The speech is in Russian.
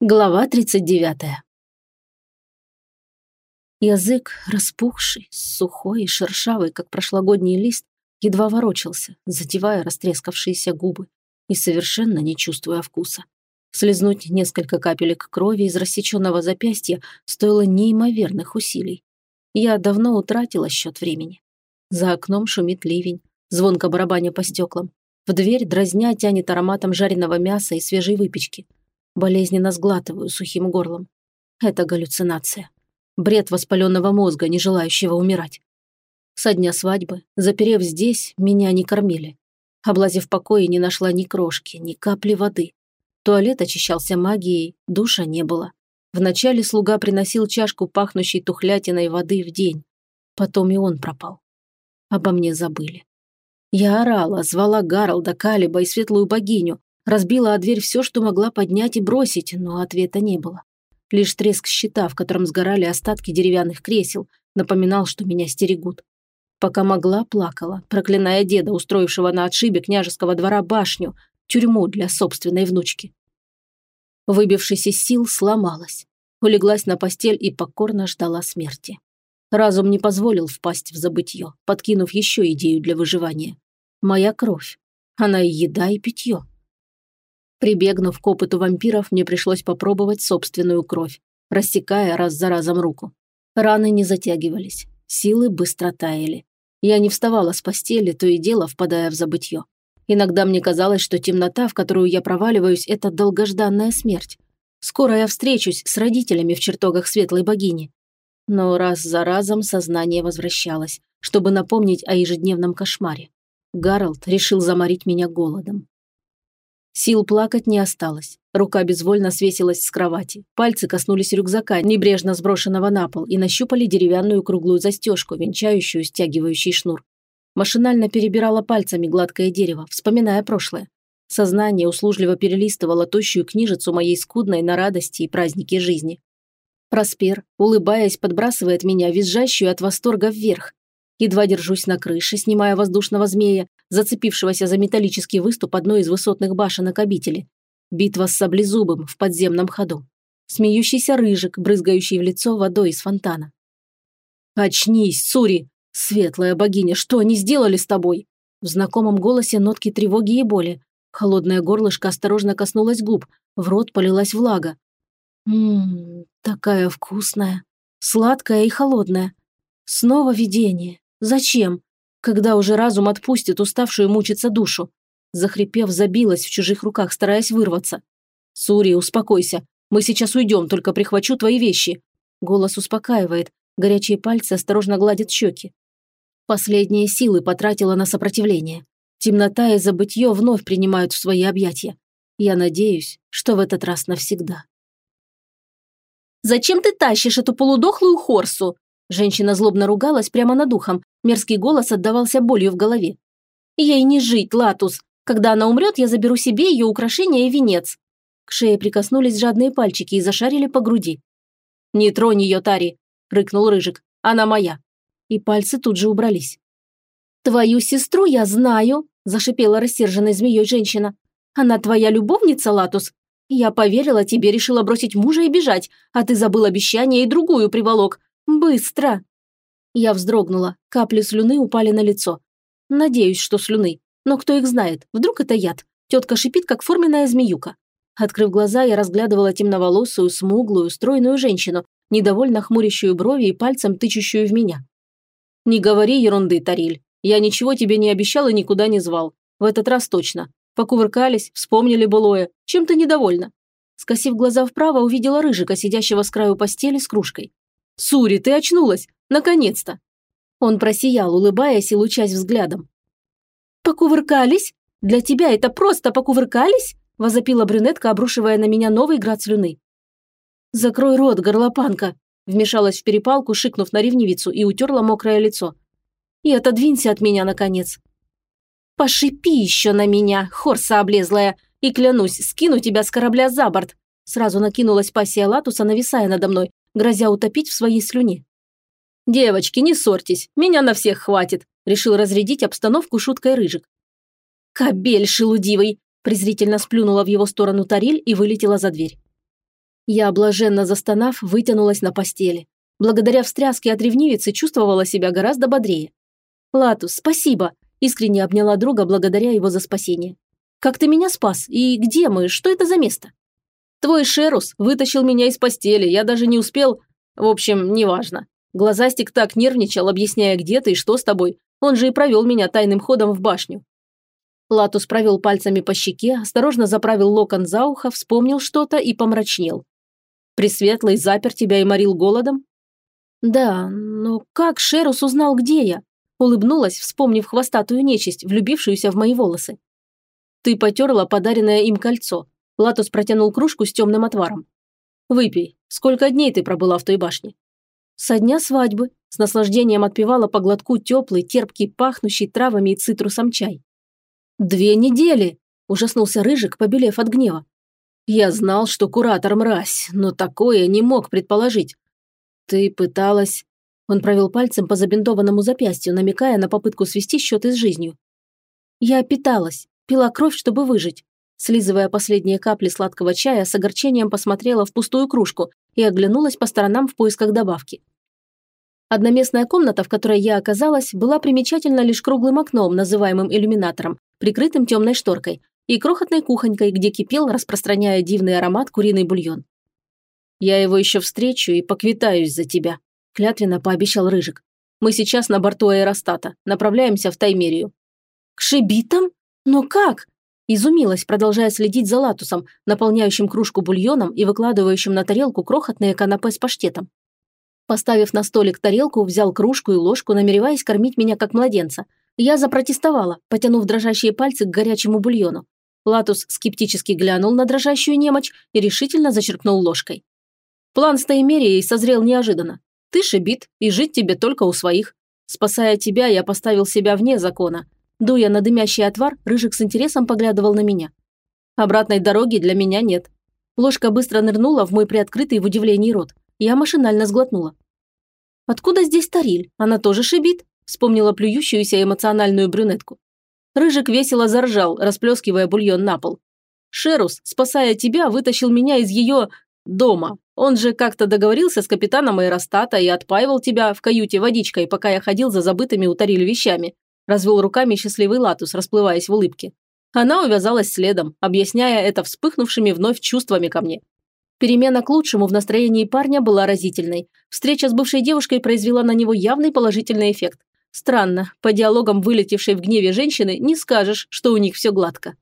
Глава 39. Язык, распухший, сухой и шершавый, как прошлогодний лист, едва ворочался, затевая растрескавшиеся губы и совершенно не чувствуя вкуса. Слизнуть несколько капелек крови из рассеченного запястья стоило неимоверных усилий. Я давно утратила счет времени. За окном шумит ливень, звонко барабаня по стеклам. В дверь дразня тянет ароматом жареного мяса и свежей выпечки – Болезненно сглатываю сухим горлом. Это галлюцинация. Бред воспаленного мозга, не желающего умирать. Со дня свадьбы, заперев здесь, меня не кормили. Облазив покои, не нашла ни крошки, ни капли воды. Туалет очищался магией, душа не было. Вначале слуга приносил чашку пахнущей тухлятиной воды в день. Потом и он пропал. Обо мне забыли. Я орала, звала Гаралда, Калиба и светлую богиню, Разбила о дверь все, что могла поднять и бросить, но ответа не было. Лишь треск щита, в котором сгорали остатки деревянных кресел, напоминал, что меня стерегут. Пока могла, плакала, проклиная деда, устроившего на отшибе княжеского двора башню, тюрьму для собственной внучки. Выбившись из сил, сломалась. Улеглась на постель и покорно ждала смерти. Разум не позволил впасть в забытье, подкинув еще идею для выживания. Моя кровь. Она и еда, и питье. Прибегнув к опыту вампиров, мне пришлось попробовать собственную кровь, рассекая раз за разом руку. Раны не затягивались, силы быстро таяли. Я не вставала с постели, то и дело впадая в забытье. Иногда мне казалось, что темнота, в которую я проваливаюсь, это долгожданная смерть. Скоро я встречусь с родителями в чертогах светлой богини. Но раз за разом сознание возвращалось, чтобы напомнить о ежедневном кошмаре. Гарольд решил заморить меня голодом. Сил плакать не осталось. Рука безвольно свесилась с кровати. Пальцы коснулись рюкзака, небрежно сброшенного на пол, и нащупали деревянную круглую застежку, венчающую стягивающий шнур. Машинально перебирала пальцами гладкое дерево, вспоминая прошлое. Сознание услужливо перелистывало тощую книжицу моей скудной на радости и праздники жизни. Проспер, улыбаясь, подбрасывает меня, визжащую от восторга вверх. Едва держусь на крыше, снимая воздушного змея, зацепившегося за металлический выступ одной из высотных башенок обители. Битва с саблезубым в подземном ходу. Смеющийся рыжик, брызгающий в лицо водой из фонтана. «Очнись, Сури! Светлая богиня, что они сделали с тобой?» В знакомом голосе нотки тревоги и боли. Холодное горлышко осторожно коснулось губ, в рот полилась влага. «Ммм, такая вкусная, сладкая и холодная. Снова видение. Зачем? Когда уже разум отпустит уставшую мучиться душу? Захрипев, забилась в чужих руках, стараясь вырваться. «Сури, успокойся. Мы сейчас уйдем, только прихвачу твои вещи». Голос успокаивает, горячие пальцы осторожно гладят щеки. Последние силы потратила на сопротивление. Темнота и забытье вновь принимают в свои объятия. Я надеюсь, что в этот раз навсегда. «Зачем ты тащишь эту полудохлую хорсу?» Женщина злобно ругалась прямо над ухом, мерзкий голос отдавался болью в голове. «Ей не жить, Латус. Когда она умрет, я заберу себе ее украшения и венец». К шее прикоснулись жадные пальчики и зашарили по груди. «Не тронь ее, Тари!» – рыкнул Рыжик. «Она моя!» И пальцы тут же убрались. «Твою сестру я знаю!» – зашипела рассерженной змеей женщина. «Она твоя любовница, Латус? Я поверила тебе, решила бросить мужа и бежать, а ты забыл обещание и другую приволок. Быстро!» Я вздрогнула, капли слюны упали на лицо. Надеюсь, что слюны. Но кто их знает, вдруг это яд. Тетка шипит, как форменная змеюка. Открыв глаза, я разглядывала темноволосую, смуглую, стройную женщину, недовольно хмурящую брови и пальцем тычущую в меня. «Не говори ерунды, Тариль. Я ничего тебе не обещал и никуда не звал. В этот раз точно. Покувыркались, вспомнили былое. Чем ты недовольна?» Скосив глаза вправо, увидела Рыжика, сидящего с краю постели с кружкой. «Сури, ты очнулась! Наконец-то!» Он просиял, улыбаясь и лучась взглядом. «Покувыркались? Для тебя это просто покувыркались?» – возопила брюнетка, обрушивая на меня новый град слюны. «Закрой рот, горлопанка!» – вмешалась в перепалку, шикнув на ревнивицу и утерла мокрое лицо. «И отодвинься от меня, наконец!» «Пошипи еще на меня, хорса облезлая, и клянусь, скину тебя с корабля за борт!» Сразу накинулась пассия Латуса, нависая надо мной, грозя утопить в своей слюне. «Девочки, не ссорьтесь, меня на всех хватит», решил разрядить обстановку шуткой Рыжик. «Кобель шелудивый!» презрительно сплюнула в его сторону Тариль и вылетела за дверь. Я, блаженно застонав, вытянулась на постели. Благодаря встряске от ревнивицы чувствовала себя гораздо бодрее. «Латус, спасибо!» – искренне обняла друга благодаря его за спасение. «Как ты меня спас? И где мы? Что это за место?» «Твой Шерус вытащил меня из постели, я даже не успел... В общем, неважно. Глазастик так нервничал, объясняя, где ты и что с тобой. Он же и провел меня тайным ходом в башню. Латус провел пальцами по щеке, осторожно заправил локон за ухо, вспомнил что-то и помрачнел. «Пресветлый запер тебя и морил голодом?» «Да, но как Шерус узнал, где я?» Улыбнулась, вспомнив хвостатую нечисть, влюбившуюся в мои волосы. «Ты потерла подаренное им кольцо». Латус протянул кружку с темным отваром. «Выпей. Сколько дней ты пробыла в той башне?» «Со дня свадьбы», – с наслаждением отпивала по глотку теплый, терпкий, пахнущий травами и цитрусом чай. «Две недели!» – ужаснулся Рыжик, побелев от гнева. «Я знал, что куратор мразь, но такое не мог предположить. Ты пыталась...» Он провел пальцем по забинтованному запястью, намекая на попытку свести счеты с жизнью. «Я питалась, пила кровь, чтобы выжить». Слизывая последние капли сладкого чая, с огорчением посмотрела в пустую кружку и оглянулась по сторонам в поисках добавки. Одноместная комната, в которой я оказалась, была примечательна лишь круглым окном, называемым иллюминатором, прикрытым темной шторкой, и крохотной кухонькой, где кипел, распространяя дивный аромат, куриный бульон. «Я его еще встречу и поквитаюсь за тебя», – клятвенно пообещал Рыжик. «Мы сейчас на борту аэростата, направляемся в Таймерию». «К шибитам? Но как?» Изумилась, продолжая следить за латусом, наполняющим кружку бульоном и выкладывающим на тарелку крохотные канапе с паштетом. Поставив на столик тарелку, взял кружку и ложку, намереваясь кормить меня как младенца. Я запротестовала, потянув дрожащие пальцы к горячему бульону. Латус скептически глянул на дрожащую немочь и решительно зачерпнул ложкой. План с Таймерией созрел неожиданно. Ты шибит, и жить тебе только у своих. Спасая тебя, я поставил себя вне закона. Дуя на дымящий отвар, Рыжик с интересом поглядывал на меня. Обратной дороги для меня нет. Ложка быстро нырнула в мой приоткрытый в удивлении рот. Я машинально сглотнула. «Откуда здесь Тариль? Она тоже шибит?» Вспомнила плюющуюся эмоциональную брюнетку. Рыжик весело заржал, расплескивая бульон на пол. «Шерус, спасая тебя, вытащил меня из ее... дома. Он же как-то договорился с капитаном аэростата и отпаивал тебя в каюте водичкой, пока я ходил за забытыми у Тариль вещами», развел руками счастливый Латус, расплываясь в улыбке. Она увязалась следом, объясняя это вспыхнувшими вновь чувствами ко мне. Перемена к лучшему в настроении парня была разительной. Встреча с бывшей девушкой произвела на него явный положительный эффект. Странно, по диалогам вылетевшей в гневе женщины не скажешь, что у них все гладко.